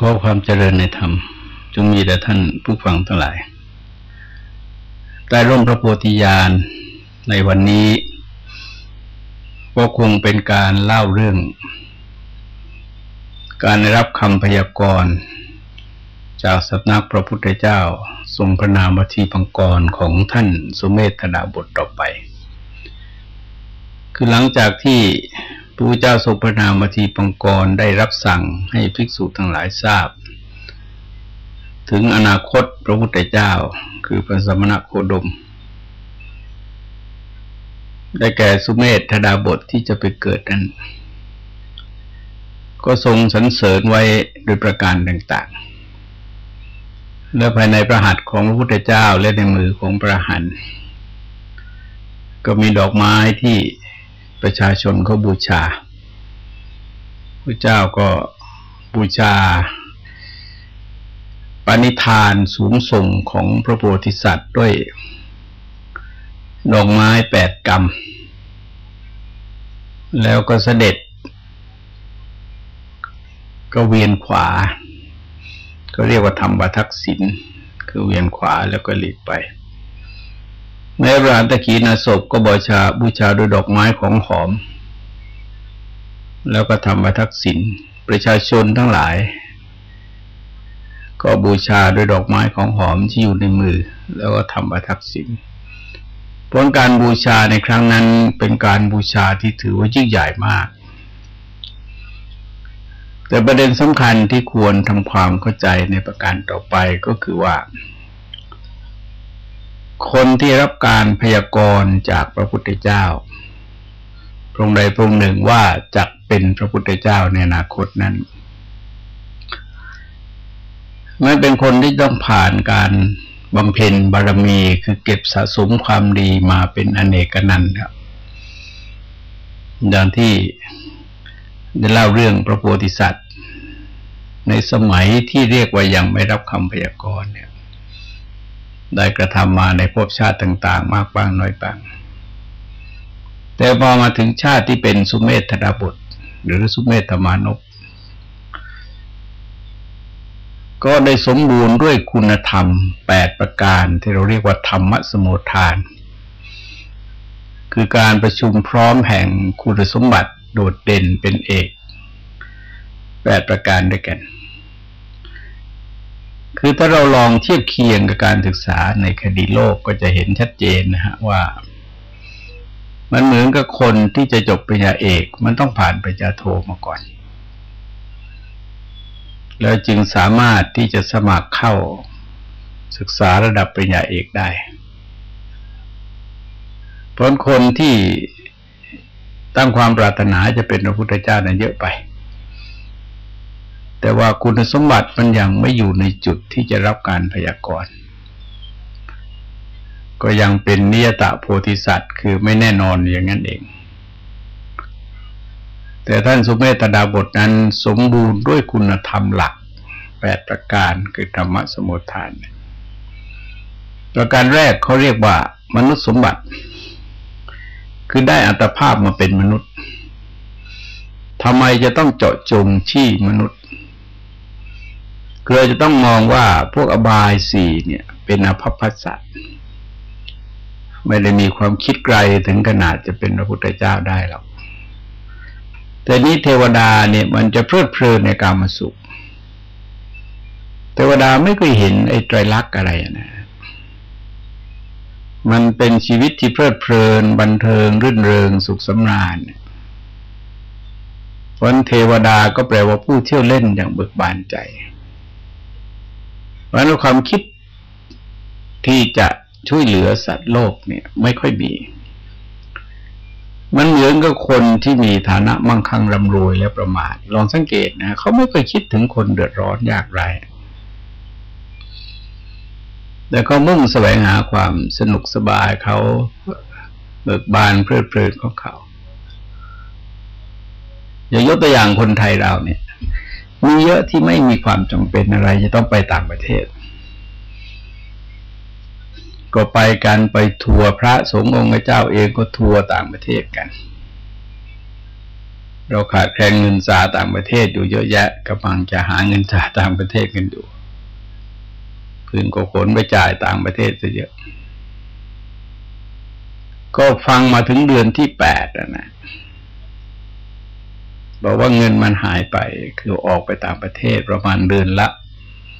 ขอความเจริญในธรรม จงมีแด่ท่านผู้ฟังทั้งหลายใต้ร่มพระโพธิญาณในวันนี้ก็คงเป็นการเล่าเรื่อง การได้รับคำพยากรณ์จากสำนักพระพุทธเจ้า ทรงพระนามวทีพังกรของท่านสุเมธนาบทต่อไป คือหลังจากที่ พระเจ้าทรงพระนามทีปังกรได้รับสั่งให้ภิกษุทั้งหลายทราบ ถึงอนาคตพระพุทธเจ้าคือพระสมณโคดม ได้แก่สุเมธธดาบทที่จะไปเกิดนั้น ก็ทรงสรรเสริญไว้โดยประการต่างๆ และภายในพระหัตของพระพุทธเจ้าและในมือของพระหันก็มีดอกไม้ที่ ประชาชนเขาบูชาพระเจ้าก็บูชาปณิธานสูงส่งของพระโพธิสัตว์ด้วยดอกไม้แปดกรรม แล้วก็เสด็จ ก็เวียนขวา ก็เรียกว่าธรรมบัทักษิณคือเวียนขวาแล้วก็หลีกไป แม้พระอันตะกีนาศพก็บูชาบูชาด้วยดอกไม้ของหอม แล้วก็ทำมาทักษิณประชาชนทั้งหลาย ก็บูชาด้วยดอกไม้ของหอมที่อยู่ในมือ แล้วก็ทำมาทักษิณผลการบูชาในครั้งนั้นเป็นการบูชาที่ถือว่ายิ่งใหญ่มาก แต่ประเด็นสำคัญที่ควรทำความเข้าใจในประการต่อไปก็คือว่า คนที่รับการพยากรณ์จากพระพุทธเจ้า พระองค์ใดพระองค์หนึ่งว่าจะเป็นพระพุทธเจ้าในอนาคตนั้นมันเป็นคนที่ต้องผ่านการบำเพ็ญบารมีคือเก็บสะสมความดีมาเป็นอเนกนันต์ครับอย่างที่ได้เล่าเรื่องพระโพธิสัตว์ ในสมัยที่เรียกว่ายังไม่รับคำพยากรณ์เนี่ย ได้กระทำมาในภพชาติต่าง ๆ มากบ้างน้อยบ้าง แต่พอมาถึงชาติที่เป็นสุเมธดาบทหรือสุเมธมานพก็ได้สมบูรณ์ด้วยคุณธรรมแปดประการที่เราเรียกว่าธรรมสมุทาน คือการประชุมพร้อมแห่งคุณสมบัติโดดเด่นเป็นเอกแปดประการด้วยกัน คือถ้าเราลองเทียบเคียงกับการศึกษาในคดีโลกก็จะเห็นชัดเจนนะฮะว่า มันเหมือนกับคนที่จะจบปริญญาเอก มันต้องผ่านปริญญาโทมาก่อน แล้วจึงสามารถที่จะสมัครเข้าศึกษาระดับปริญญาเอกได้ เพราะคนที่ตั้งความปรารถนาจะเป็นพระพุทธเจ้านั้นเยอะไป แต่ว่าคุณสมบัติมันยังไม่อยู่ในจุดที่จะรับการพยากรณ์ ก็ยังเป็นนิยตะโพธิสัตว์ คือไม่แน่นอนอย่างนั้นเอง แต่ท่านสุเมตดาบทนั้นสมบูรณ์ด้วยคุณธรรมหลักแปดประการคือธรรมสมุทฐาน ประการแรกเขาเรียกว่ามนุษย์สมบัติ คือได้อัตภาพมาเป็นมนุษย์ทำไมจะต้องเจาะจงที่มนุษย์ คือเราจะต้องมองว่าพวกอบายสี่เนี่ย เป็นอภัพสัตไม่ได้มีความคิดไกลถึงขนาดจะเป็นพระพุทธเจ้าได้หรอกแต่นี้เทวดาเนี่ยมันจะเพลิดเพลินในกามสุข เทวดาไม่เคยเห็นไอ้ไตรลักษณ์อะไรนะ มันเป็นชีวิตที่เพลิดเพลิน บันเทิง รื่นเริงสุขสำราญเพราะเทวดาก็แปลว่าผู้เที่ยวเล่นอย่างเบิกบานใจ ราะนั้นความคิดที่จะช่วยเหลือสัตว์โลกเนี่ย ไม่ค่อยมี มันเหมือนกับคนที่มีฐานะมั่งคั่งร่ำรวยและประมาท ลองสังเกตนะเขาไม่เคยคิดถึงคนเดือดร้อนยากไรแต่เขามุ่งแสวงหาความสนุกสบายเขาเบิกบานเพลิดเพลินของเขา อย่ายกตัวอย่างคนไทยเราเนี่ย มีเยอะที่ไม่มีความจำเป็นอะไร จะต้องไปต่างประเทศ ก็ไปกันไปทัวร์พระสงฆ์องค์เจ้าเองก็ทัวร์ต่างประเทศกัน เราขาดแคลนเงินสาต่างประเทศอยู่เยอะแยะกำลังจะหาเงินสาต่างประเทศกันอยู่พื้นก็ขนไปจ่ายต่างประเทศซะเยอะ ก็ฟังมาถึงเดือนที่แปดนะ บอกว่าเงินมันหายไป คือออกไปต่างประเทศประมาณเดือนละ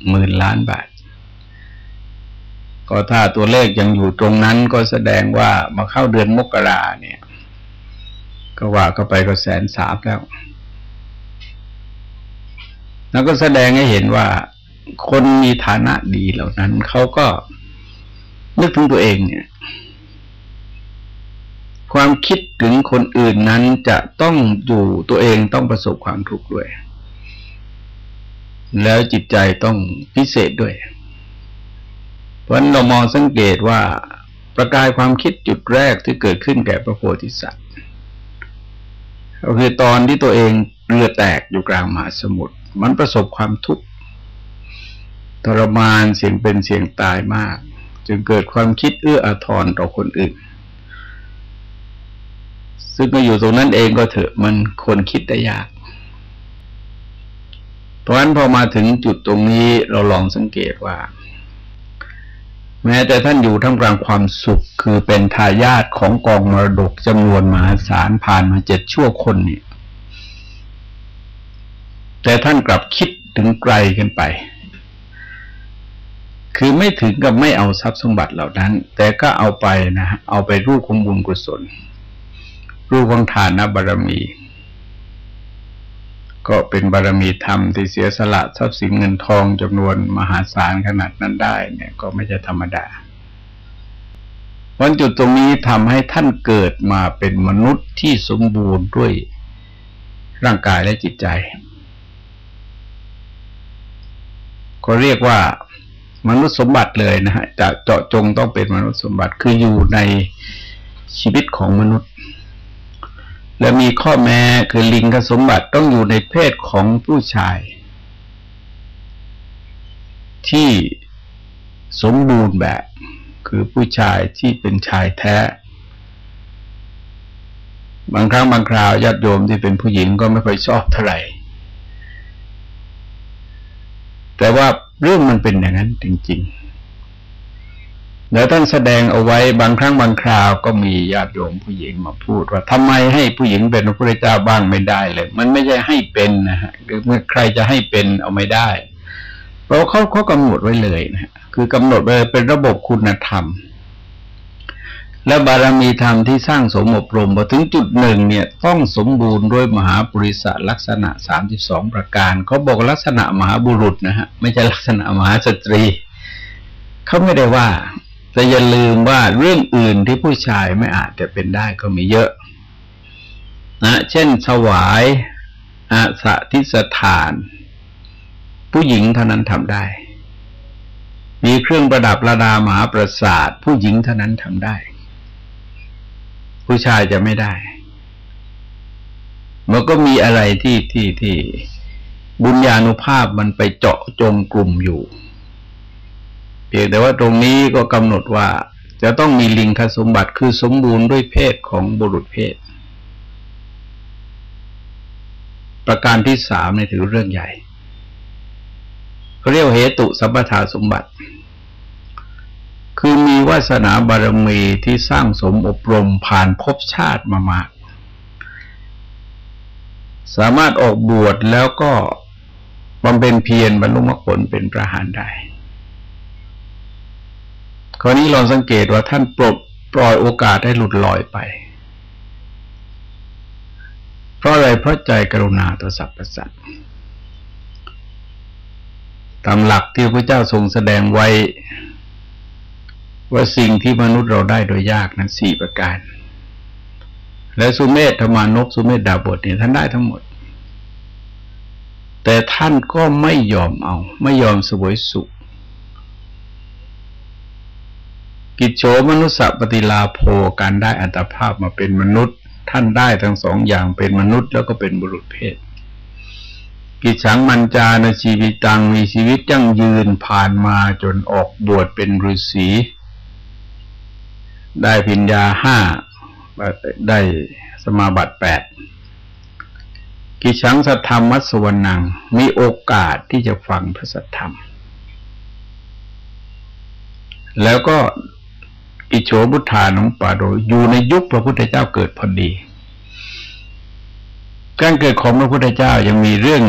หมื่นล้านบาท ก็ถ้าตัวเลขยังอยู่ตรงนั้นก็แสดงว่ามาเข้าเดือนมกราเนี่ย ก็ว่าก็ไปก็แสนสามแล้ว แล้วก็แสดงให้เห็นว่าคนมีฐานะดีเหล่านั้นเขาก็นึกถึงตัวเองเนี่ย ความคิดถึงคนอื่นนั้นจะต้องอยู่ตัวเองต้องประสบความทุกข์ด้วย แล้วจิตใจต้องพิเศษด้วย เพราะนั้นเรามองสังเกตว่าประกายความคิดจุดแรกที่เกิดขึ้นแก่พระโพธิสัตว์ก็คือตอนที่ตัวเองเรือแตกอยู่กลางมหาสมุทรมันประสบความทุกข์ทรมานเสียงเป็นเสียงตายมาก จึงเกิดความคิดเอื้ออาทรต่อคนอื่น ซึ่งก็อยู่ตรงนั้นเองก็เถอะมันคนคิดได้ยาก เพราะฉะนั้นพอมาถึงจุดตรงนี้เราลองสังเกตว่า แม้แต่ท่านอยู่ท่ามกลางความสุขคือเป็นทายาทของกองมรดกจำนวนมหาศาลผ่านมาเจ็ดชั่วคนเนี่ย แต่ท่านกลับคิดถึงไกลขึ้นไป คือไม่ถึงกับไม่เอาทรัพย์สมบัติเหล่านั้น แต่ก็เอาไปนะ เอาไปรูปของบุญกุศล รูปของทานบารมี ก็เป็นบารมีธรรมที่เสียสละทรัพย์สินเงินทองจำนวนมหาศาลขนาดนั้นได้เนี่ย ก็ไม่ใช่ธรรมดาวันจุดตรงนี้ทำให้ท่านเกิดมาเป็นมนุษย์ที่สมบูรณ์ด้วยร่างกายและจิตใจ ก็เรียกว่ามนุษย์สมบัติเลยนะฮะจะเจาะจงต้องเป็นมนุษย์สมบัติคืออยู่ในชีวิตของมนุษย์ และมีข้อแม้คือลิงกสมบัติต้องอยู่ในเพศของผู้ชาย ที่สมบูรณ์แบบ คือผู้ชายที่เป็นชายแท้ บางครั้งบางคราวญาติโยมที่เป็นผู้หญิงก็ไม่ค่อยชอบเท่าไหร่ แต่ว่าเรื่องมันเป็นอย่างนั้นจริง ๆ แล้วท่านแสดงเอาไว้บางครั้งบางคราวก็มีญาติโยมผู้หญิงมาพูดว่าทำไมให้ผู้หญิงเป็นพระพุทธเจ้าบ้างไม่ได้เลย มันไม่ใช่ให้เป็นนะฮะคือเมื่อใครจะให้เป็นเอาไม่ได้ เพราะเขาเขากำหนดไว้เลยนะคือกำหนดไว้เป็นระบบคุณธรรม และบารมีธรรมที่สร้างสมอบรมพอถึงจุดหนึ่งเนี่ยต้องสมบูรณ์ด้วยมหาปริศลักษณะสามสิบสองประการเขาบอกลักษณะมหาบุรุษนะฮะไม่ใช่ลักษณะมหาสตรีเขาไม่ได้ว่า แต่อย่าลืมว่าเรื่องอื่นที่ผู้ชายไม่อาจจะเป็นได้ก็มีเยอะ นะ เช่นถวายอาสาทิสถาน ผู้หญิงเท่านั้นทำได้ มีเครื่องประดับระดามหาประสาท ผู้หญิงเท่านั้นทำได้ ผู้ชายจะไม่ได้ มันก็มีอะไรที่ที่ที่บุญญาณุภาพมันไปเจาะจงกลุ่มอยู่ เพียงแต่ว่าตรงนี้ก็กำหนดว่าจะต้องมีลิงคสมบัติคือสมบูรณ์ด้วยเพศของบุรุษเพศ ประการที่สามในถือเรื่องใหญ่เขาเรียกเหตุสัมปทาสมบัติ คือมีวาสนาบารมีที่สร้างสมอบรมผ่านภพชาติมามากสามารถออกบวชแล้วก็บำเพ็ญเพียรบรรลุมรรคผลเป็นประหารได้ คราวนี้ลองสังเกตว่าท่านปลดปล่อยโอกาสให้หลุดลอยไป เพราะอะไรเพราะใจกรุณาต่อสรรพสัตว์ตามหลักที่พระเจ้าทรงแสดงไว้ ว่าสิ่งที่มนุษย์เราได้โดยยากนั้นสี่ประการ และสุเมธธรรมานกสุเมธดาบทเนี่ยท่านได้ทั้งหมด แต่ท่านก็ไม่ยอมเอา ไม่ยอมสวยสุข กิจโฉมนุษย์ปฏิลาโภการได้อัตภาพมาเป็นมนุษย์ ท่านได้ทั้งสองอย่างเป็นมนุษย์แล้วก็เป็นบุรุษเพศ กิจฉังมันจานชีวิตังมีชีวิตยั่งยืนผ่านมาจนออกบวชเป็นฤาษีได้พิญญาห้าได้สมาบัติแปดกิชังสัทธรรมมัสวรนัง มีโอกาสที่จะฟังพระสัทธรรม แล้วก็ อิโฉบุธาน้องปาโดอยู่ในยุคพระพุทธเจ้าเกิดพอดี การเกิดของพระพุทธเจ้ายังมีเรื่อง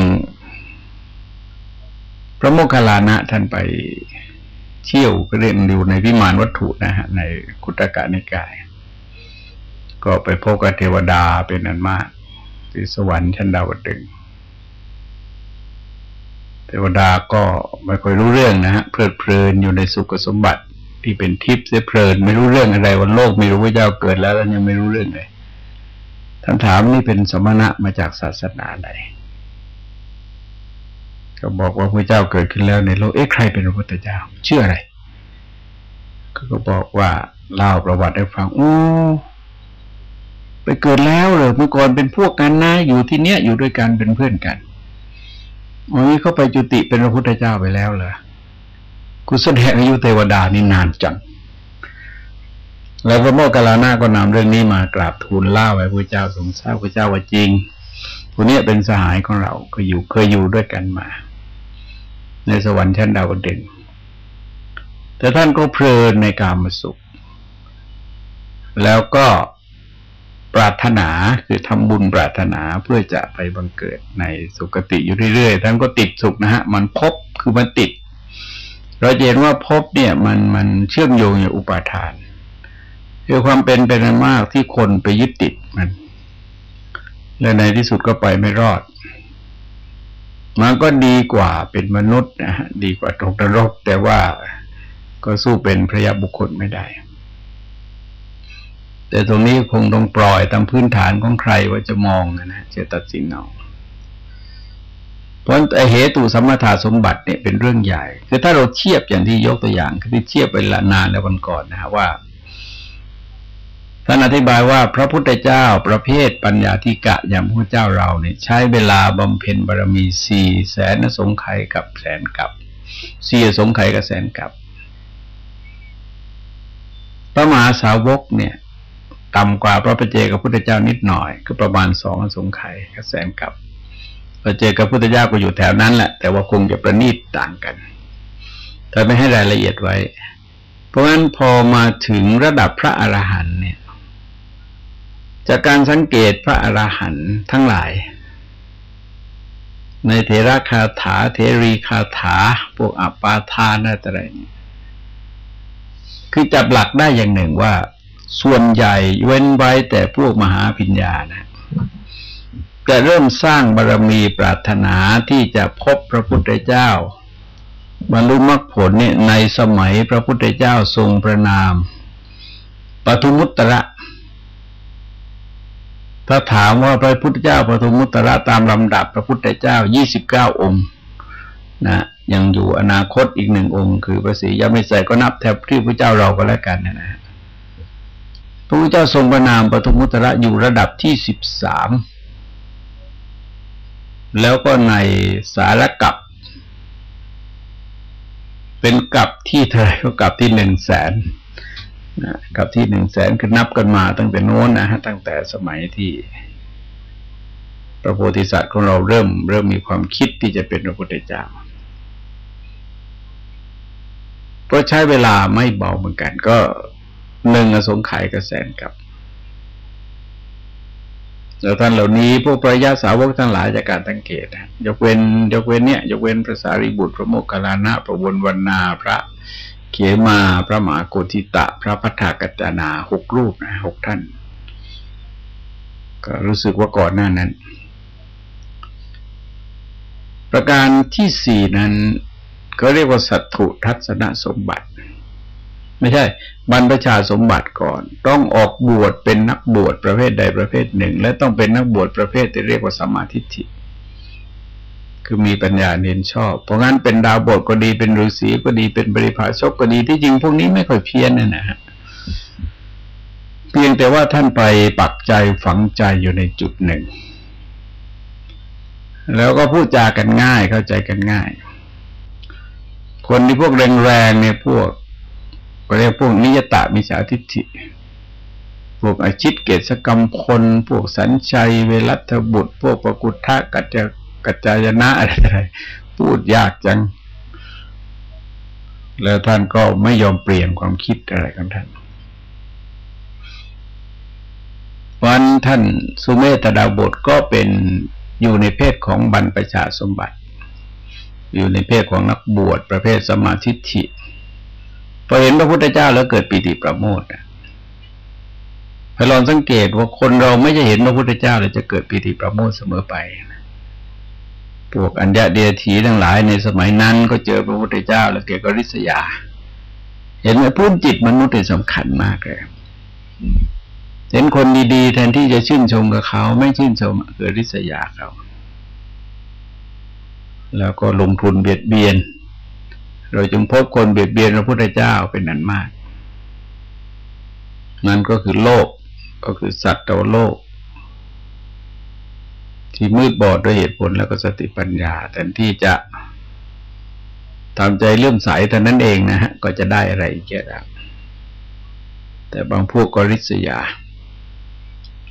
พระโมคคัลลานะท่านไปเที่ยวก็เรียนอยู่ในวิมานวัตถุนะฮะในกุตกะนิกาย ก็ไปพบกับเทวดาเป็นอันมาก ที่สวรรค์ชั้นดาวดึงเทวดาก็ไม่ค่อยรู้เรื่องนะฮะเพลิดเพลินอยู่ในสุขสมบัติ ที่เป็นทิพย์เสียเพลิน ไม่รู้เรื่องอะไรวันโลกไม่รู้ว่าเจ้าเกิดแล้วแล้วยังไม่รู้เรื่องเลยท่านถามนี่เป็นสมณะมาจากศาสนาไหนก็บอกว่าพระเจ้าเกิดขึ้นแล้วในโลกเอ๊ะใครเป็นพระพุทธเจ้าเชื่ออะไรก็บอกว่าเล่าประวัติให้ฟังโอ้ไปเกิดแล้วเลยเมื่อก่อนเป็นพวกกันนะอยู่ที่เนี้ยอยู่ด้วยกันเป็นเพื่อนกันวันนี้เขาไปจุติเป็นพระพุทธเจ้าไปแล้วเหรอ กุศลแสดงอายุเทวดานี่นานจัง แล้วพระโมคคัลลานะก็นำเรื่องนี้มากราบทูลเล่าไว้พระเจ้าทรงทราบพระเจ้าว่าจริงคนนี้เป็นสหายของเราก็อยู่เคยอยู่ด้วยกันมา ในสวรรค์ชั้นดาวดึงแต่ท่านก็เพลินในการมาสุข แล้วก็ปรารถนาคือทำบุญปรารถนาเพื่อจะไปบังเกิดในสุคติอยู่เรื่อยๆ ท่านก็ติดสุขนะฮะ มันพบคือมันติด เราเห็นว่าพบเนี่ยมันมันเชื่อมโยงอย่างอุปาทานคือความเป็นเป็นมากที่คนไปยึดติดมัน และในที่สุดก็ไปไม่รอด มันก็ดีกว่าเป็นมนุษย์นะฮะดีกว่าตกนรก แต่ว่าก็สู้เป็นพระยาบุคคลไม่ได้ แต่ตรงนี้คงต้องปล่อยตามพื้นฐานของใครว่าจะมองนะนะจะตัดสินเอา เพราะเหตุสมถาสมบัติเนี่ยเป็นเรื่องใหญ่ คือถ้าเราเทียบอย่างที่ยกตัวอย่างคือที่เทียบไปละนานแล้ววันก่อนนะฮะว่าท่านอธิบายว่าพระพุทธเจ้าประเภทปัญญาธิกะอย่างพระเจ้าเราเนี่ยใช้เวลาบำเพ็ญบารมีสี่แสนสงไขกับแสนกับสี่สงไขกับแสนกับพระมหาสาวกเนี่ยต่ำกว่าพระประเจกับพุทธเจ้านิดหน่อย ก็ประมาณสองสงไข่กระแสนกับ พระเจอกับพุทธเจ้าก็อยู่แถวนั้นแหละ แต่ว่าคงจะประณีตต่างกันแต่ไม่ให้รายละเอียดไว้ เพราะฉะนั้นพอมาถึงระดับพระอรหันต์เนี่ย จากการสังเกตพระอรหันต์ทั้งหลาย ในเทระคาถาเทรีคาถาพวกอัปปาทานอะไรเนี่ยคือจับหลักได้อย่างหนึ่งว่า ส่วนใหญ่เว้นไว้แต่พวกมหาพิญญานะ แต่เริ่มสร้างบารรมีปรารถนาที่จะพบพระพุทธเจ้า บรรลุมรรคผลเนี่ยในสมัยพระพุทธเจ้าทรงประนามปทุมุตตระถ้าถามว่าพระพุทธเจ้าปทุมุตตระตามลำดับพระพุทธเจ้ายี่สิบเก้าองค์นะยังอยู่อนาคตอีกหนึ่งองค์ คือพระศรียามิใส่ก็นับแทบที่พระเจ้าเราก็แล้วกันนะนะพระพุทธเจ้าทรงประนามปฐมุตระอยู่ระดับที่สิบสาม แล้วก็ในสารกับ เป็นกับที่เท่าไรก็กับที่หนึ่งแสนนะกับที่หนึ่งแสนคือนับกันมาตั้งแต่โน้นนะฮะตั้งแต่สมัยที่พระโพธิสัตว์ของเราเริ่ม เริ่มมีความคิดที่จะเป็นพระพุทธเจ้าก็ใช้เวลาไม่เบาเหมือนกัน ก็หนึ่งอสงไขยกระแสนกับ แล้วท่านเหล่านี้พวกปริยาสาวกทั้งหลายจากการสังเกตนะยกเว้นยกเว้นเนี่ยยกเว้นพระสารีบุตรพระโมคคัลลานะพระวนวันนาพระเขมาพระมหาโกธิตะ พระพัฒกัจนาหกรูปนะหกท่าน ก็รู้สึกว่าก่อนหน้านั้น ประการที่สี่นั้น ก็เรียกว่าสัตถุทัศนสมบัติ ไม่ใช่ บรรพชาสมบัติก่อน ต้องออกบวชเป็นนักบวชประเภทใดประเภทหนึ่ง และต้องเป็นนักบวชประเภทที่เรียกว่าสมาธิิคือมีปัญญาเน้นชอบ เพราะงั้นเป็นดาวบทก็ดีเป็นฤาษีก็ดีเป็นบริพาชกก็ดีที่จริงพวกนี้ไม่ค่อยเพี้ยนนะนะฮะเพียงแต่ว่าท่านไปปักใจฝังใจอยู่ในจุดหนึ่ง แล้วก็พูดจากันง่ายเข้าใจกันง่าย คนที่พวกแรงๆเนี่ยพวก ก็เรียกพวกนิยตามิจฉาทิฏฐิ พวกอาชิตเกศกรรมพลพวกสัญชัย เวรัตบุตร พวกปกุฏทะกัจจกัจจายนะอะไรอะไรพูดยากจัง แล้วท่านก็ไม่ยอมเปลี่ยนความคิดอะไรของท่านวันท่านสุเมธดาบทก็เป็นอยู่ในเพศของบรรพชาสมบัติ อยู่ในเพศของนักบวชประเภทสมาธิิ พอเห็นพระพุทธเจ้าแล้วเกิดปีติประโมทนะพลองสังเกตว่าคนเราไม่จะเห็นพระพุทธเจ้าเลยจะเกิดปีติประโมทเสมอไปพวกอัญญาเดียถีทั้งหลายในสมัยนั้นก็เจอพระพุทธเจ้า แล้วเกิดกริษยา เห็นไหมพื้นจิตมนุษย์เป็นสำคัญมากเลยเห็นคนดีๆ แทนที่จะชื่นชมกับเขา ไม่ชื่นชมเกิดริษยาเขา แล้วก็ลงทุนเบียดเบียน เราจึงพบคนเบียดเบียนพระพุทธเจ้าเป็นนันมาก นั่นก็คือโลกก็คือสัตว์ตัวโลก ที่มืดบอดด้วยเหตุผลแล้วก็สติปัญญาแทนที่จะทำใจเลื่อมใสแต่านั้นเองนะฮะ ก็จะได้อะไรเกี่ยวแต่บางพวกก็ริษยา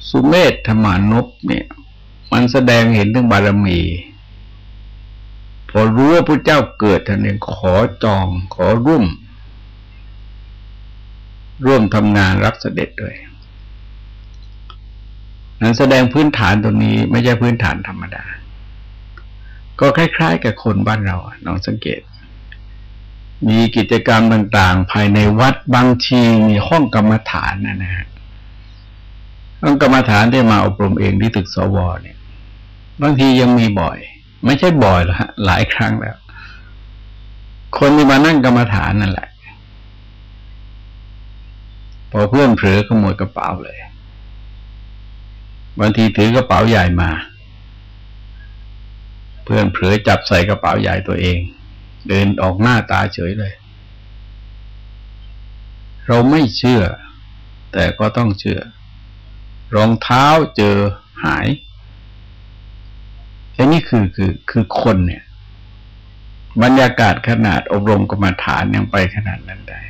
สุเมธธรรมานพเนี่ย มันแสดงเห็นถึงบารมี อรู้ว่าพระเจ้าเกิดท่านเองขอจองขอร่วม ร่วมทำงานรับเสด็จด้วยนั้นแสดงพื้นฐานตรงนี้ไม่ใช่พื้นฐานธรรมดา ก็คล้าย ๆ กับคนบ้านเราลองสังเกต มีกิจกรรมต่างๆ ภายในวัดบางทีมีห้องกรรมฐานนะนะฮะห้องกรรมฐานที่มาอบรมเองที่ตึกสวเนี่ย บางทียังมีบ่อย ไม่ใช่บ่อยหรอกฮะ หลายครั้งแล้ว คนที่มานั่งกรรมฐานนั่นแหละ พอเพื่อนเผลอขโมยกระเป๋าเลยบางทีถือกระเป๋าใหญ่มา เพื่อนเผลอจับใส่กระเป๋าใหญ่ตัวเอง เดินออกหน้าตาเฉยเลย เราไม่เชื่อ แต่ก็ต้องเชื่อ รองเท้าเจอหาย อันนี้คือคือคือคนเนี่ย บรรยากาศขนาดอบรมกรรมฐานยังไปขนาดนั้นได้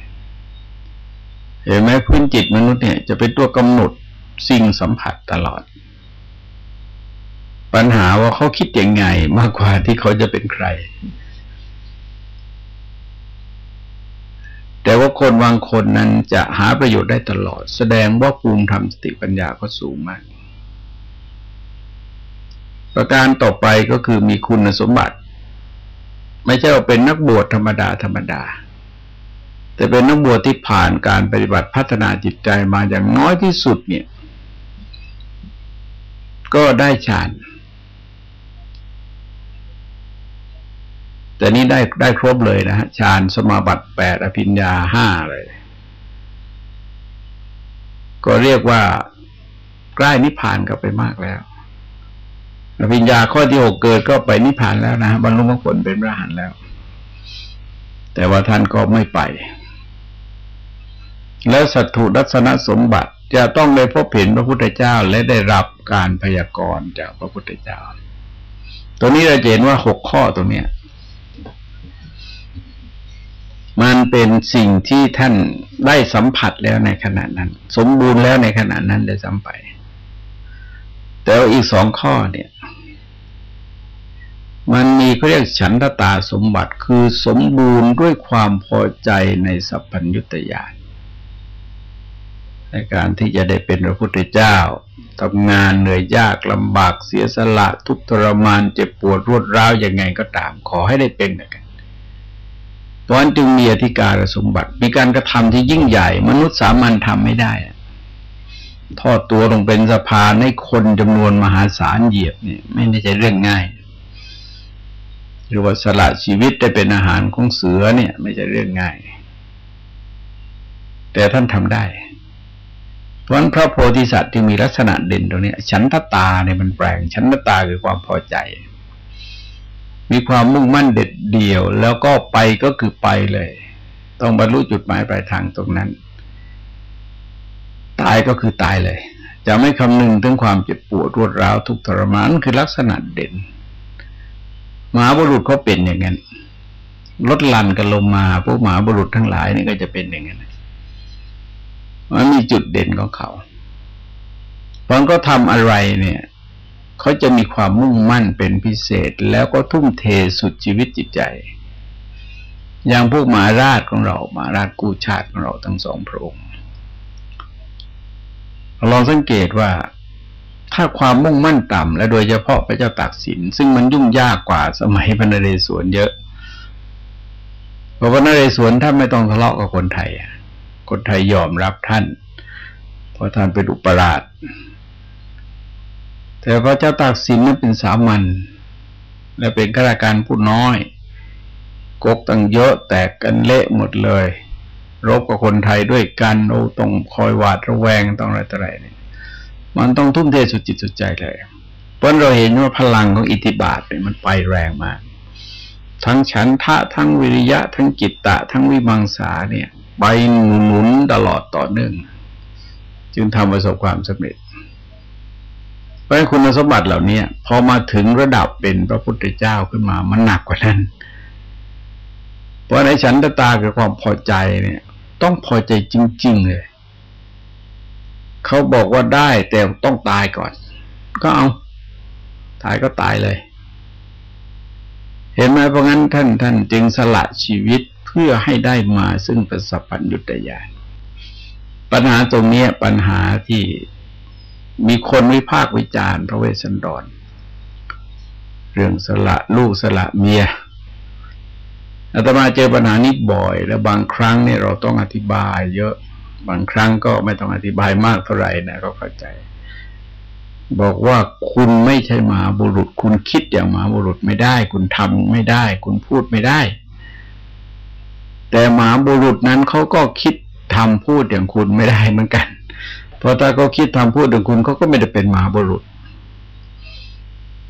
เห็นไหมพื้นจิตมนุษย์เนี่ย จะเป็นตัวกำหนดสิ่งสัมผัสตลอด ปัญหาว่าเขาคิดยังไงมากกว่าที่เขาจะเป็นใคร แต่ว่าคนบางคนนั้นจะหาประโยชน์ได้ตลอด แสดงว่าภูมิธรรมสติปัญญาก็สูงมาก ประการต่อไปก็คือมีคุณสมบัติ ไม่ใช่ว่าเป็นนักบวชธรรมดาธรรมดา แต่เป็นนักบวชที่ผ่านการปฏิบัติพัฒนาจิตใจมาอย่างน้อยที่สุดเนี่ย ก็ได้ฌานแต่นี้ได้ได้ครบเลยนะฮะฌานสมาบัติแปดอภิญญาห้าเลย ก็เรียกว่าใกล้นิพพานก็ไปมากแล้ว อภิญญาข้อที่หกเกิดก็ไปนิพพานแล้วนะบรรลุมรรคผลเป็นพระหันแล้ว แต่ว่าท่านก็ไม่ไป แล้วสัตถุดัศนสมบัติจะต้องได้พบเห็นพระพุทธเจ้าและได้รับการพยากรณ์จากพระพุทธเจ้า ตัวนี้เราเห็นว่าหกข้อตรงเนี้ย มันเป็นสิ่งที่ท่านได้สัมผัสแล้วในขณะนั้น สมบูรณ์แล้วในขณะนั้นได้สัมไปแต่ว่าอีกสองข้อเนี่ย มันมีเขาเรียกฉันทตาสมบัติคือสมบูรณ์ด้วยความพอใจในสัพพัญญุตญาณในการที่จะได้เป็นพระพุทธเจ้าทำงานเหนื่อยยากลำบากเสียสละทุกทรมานเจ็บปวดรวดร้าวยังไงก็ตาม ขอให้ได้เป็นกันตอนจึงมีอธิการสมบัติ มีการกระทำที่ยิ่งใหญ่ มนุษย์สามัญทำไม่ได้ทอดตัวลงเป็นสะพานให้คนจำนวนมหาศาลเหยียบเนี่ยไม่ได้ใช่เรื่องง่าย หรือว่าสละชีวิตได้เป็นอาหารของเสือเนี่ย ไม่ใช่เรื่องง่าย แต่ท่านทำได้เพราะพระโพธิสัตว์ที่มีลักษณะเด่นตรงนี้ฉันทตาเนี่ยมันแปลงฉันทตาคือความพอใจ มีความมุ่งมั่นเด็ดเดี่ยว แล้วก็ไปก็คือไปเลย ต้องบรรลุจุดหมายปลายทางตรงนั้น ตายก็คือตายเลย จะไม่คำนึงถึงความเจ็บปวดรวดร้าวทุกทรมานคือลักษณะเด่น มหาบุรุษเขาเป็นอย่างนั้นลดลันกันลงมาพวกมหาบุรุษทั้งหลายนี่ก็จะเป็นอย่างนั้นมันมีจุดเด่นของเขาตอนก็ทำอะไรเนี่ยเขาจะมีความมุ่งมั่นเป็นพิเศษ แล้วก็ทุ่มเทสุดชีวิตจิตใจ อย่างพวกมาราชของเรามาราชกู้ชาติของเราทั้งสองพระองค์ลองสังเกตว่า ถ้าความมุ่งมั่นต่ำและโดยเฉพาะพระเจ้าตากสิน ซึ่งมันยุ่งยากกว่าสมัยพระนเรศวรเยอะเพราะพระนเรศวรท่านไม่ต้องทะเลาะกับคนไทยคนไทยยอมรับท่าน เพราะท่านเป็นอุปราช แต่พระเจ้าตากสินนั้นเป็นสามัญและเป็นข้าราชการผู้น้อยกกตั้งเยอะแตกกันเละหมดเลย รบกับคนไทยด้วยกันโอ้ต้องคอยหวาดระแวงต้องอะไรต่ออะไรเนี่ย มันต้องทุ่มเทสุดจิตสุดใจเลย เพราะเราเห็นว่าพลังของอิทธิบาทเนี่ยมันไปแรงมาก ทั้งฉันทะทั้งวิริยะ ทั้งกิตตะ ทั้งวิมังสาเนี่ยไปหนุนตลอดต่อเนื่อง จึงทำประสบความสำเร็จเพราะคุณสมบัติเหล่านี้พอมาถึงระดับเป็นพระพุทธเจ้าขึ้นมา มันหนักกว่านั้น เพราะในฉันตตากับความพอใจเนี่ย ต้องพอใจจริง ๆ เลย เขาบอกว่าได้แต่ต้องตายก่อน ก็เอา ตายก็ตายเลย เห็นไหมเพราะงั้นท่านท่านจึงสละชีวิตเพื่อให้ได้มาซึ่งประสปัญญุตยานปัญหาตรงนี้ปัญหาที่มีคนวิพากษ์วิจารณ์พระเวสสันดร เรื่องสละลูกสละเมียอาตมาเจอปัญหานี้บ่อย แล้วบางครั้งเนี่ยเราต้องอธิบายเยอะ บางครั้งก็ไม่ต้องอธิบายมากเท่าไหร่นะก็เข้าใจ บอกว่าคุณไม่ใช่หมาบุรุษ คุณคิดอย่างหมาบุรุษไม่ได้ คุณทำไม่ได้ คุณพูดไม่ได้ แต่หมาบุรุษนั้นเขาก็คิดทำพูดอย่างคุณไม่ได้เหมือนกัน เพราะถ้าเขาคิดทำพูดอย่างคุณเขาก็ไม่ได้เป็นหมาบุรุษ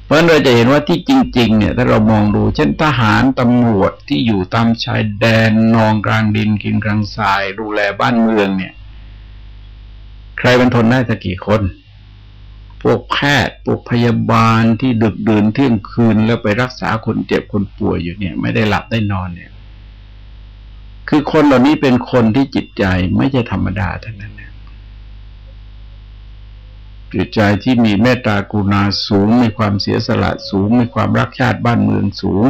เพราะเราจะเห็นว่าที่จริง ๆ เนี่ย ถ้าเรามองดู เช่นทหารตำรวจที่อยู่ตามชายแดนนองกลางดินกินกลางทราย ดูแลบ้านเมืองเนี่ย ใครเป็นทนได้สักกี่คน พวกแพทย์พวกพยาบาลที่ดึกดื่นเที่ยงคืนแล้วไปรักษาคนเจ็บคนป่วยอยู่เนี่ย ไม่ได้หลับได้นอนเนี่ย คือคนเหล่านี้เป็นคนที่จิตใจไม่ใช่ธรรมดาทั้งนั้น จิตใจที่มีเมตตากรุณาสูง มีความเสียสละสูง มีความรักชาติบ้านเมืองสูง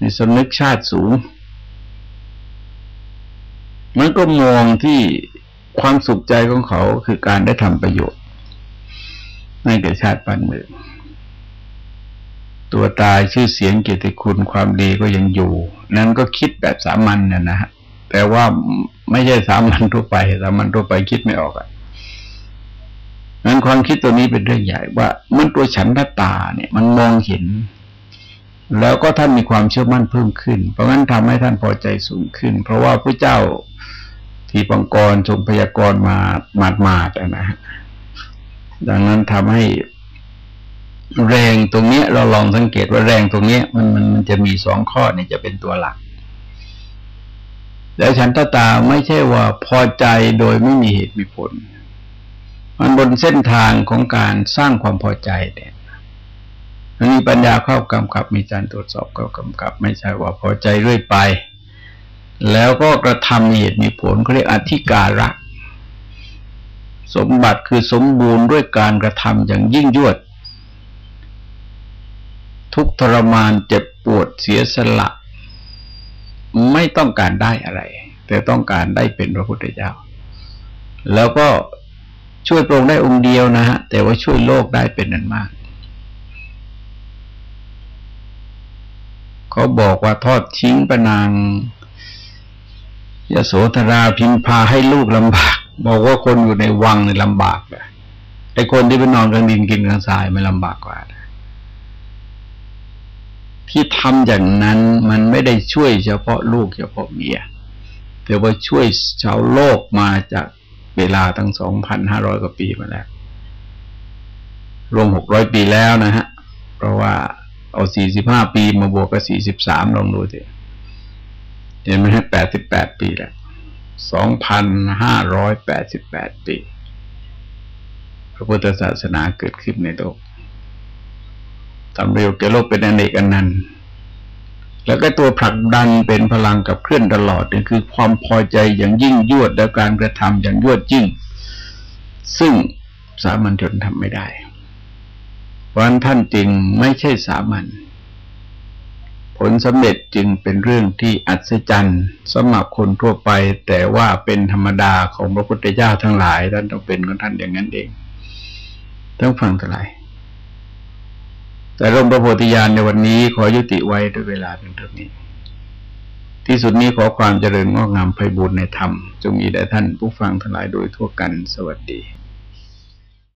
มีสำนึกชาติสูง มันก็มองที่ความสุขใจของเขาคือการได้ทำประโยชน์ให้แก่ชาติบ้านเมือง ตัวตายชื่อเสียงเกียรติคุณความดีก็ยังอยู่ นั้นก็คิดแบบสามัญนี่ยนะฮะแต่ว่าไม่ใช่สามัญทั่วไปสามัญทั่วไปคิดไม่ออกอะ นั้นความคิดตัวนี้เป็นเรื่องใหญ่ว่ามันตัวฉันทตาเนี่ยมันมองเห็น แล้วก็ท่านมีความเชื่อมั่นเพิ่มขึ้น เพราะงั้นทำให้ท่านพอใจสูงขึ้น เพราะว่าพระเจ้าที่ปังกรทรงพยากรมามาดมาดนะฮะดังนั้นทำให้แรงตรงนี้เราลองสังเกตว่าแรงตรงนี้มันมันมันจะมีสองข้อเนี่ยจะเป็นตัวหลัก แล้วฉันตาตาไม่ใช่ว่าพอใจโดยไม่มีเหตุมีผล มันบนเส้นทางของการสร้างความพอใจเนี่ยมันมีปัญญาเข้ากำกับ มีการตรวจสอบเข้ากำกับ ไม่ใช่ว่าพอใจเรื่อยไป แล้วก็กระทำเหตุมีผลเขาเรียกอธิการะ สมบัติคือสมบูรณ์ด้วยการกระทำอย่างยิ่งยวด ทุกทรมานเจ็บปวดเสียสละ ไม่ต้องการได้อะไร แต่ต้องการได้เป็นพระพุทธเจ้า แล้วก็ ช่วยโปรงได้องค์เดียวนะฮะ แต่ว่าช่วยโลกได้เป็นนันมาก เขาบอกว่าทอดทิ้งประนางยโสธราพิมพาให้ลูกลำบาก บอกว่าคนอยู่ในวังในลำบากเลยไอ้คนที่ไปนอนกลางดินกินกลางทรายไม่ลำบากกว่าที่ทำอย่างนั้นมันไม่ได้ช่วยเฉพาะลูกเฉพาะเมียแต่ว่าช่วยชาวโลกมาจาก เวลาตั้งสองพันห้าร้อยกว่าปีมาแล้ว รวมหกร้อยปีแล้วนะฮะ เพราะว่าเอาสี่สิบห้าปีมาบวกกับสี่สิบสามลองดูสิเห็นไหมฮะแปดสิบแปดปีแล้วสองพันห้าร้อยแปดสิบแปดปี พระพุทธศาสนาเกิดขึ้นในโลกทำเร็วแก่โลกเป็นอเนกอันนั้น แล้วก็ตัวผลักดันเป็นพลังกับเคลื่อนตลอดนี่คือความพอใจอย่างยิ่งยวดและการกระทำอย่างยวดยิ่ง ซึ่งสามัญชนทำไม่ได้ เพราะฉะนั้นท่านจึงไม่ใช่สามัญผลสำเร็จจึงเป็นเรื่องที่อัศจรรย์สำหรับคนทั่วไป แต่ว่าเป็นธรรมดาของพระพุทธเจ้าทั้งหลายท่านต้องเป็นของท่านอย่างนั้นเอง ต้องฟังท่าไหร่ แต่ร่มพระโพธิญาณในวันนี้ขอยุติไว้ด้วยเวลาเป็นเท่านี้ ที่สุดนี้ขอความเจริญงอกงามไพบูรณในธรรม จงมีแด่ท่านผู้ฟังทั้งหลายโดยทั่วกันสวัสดี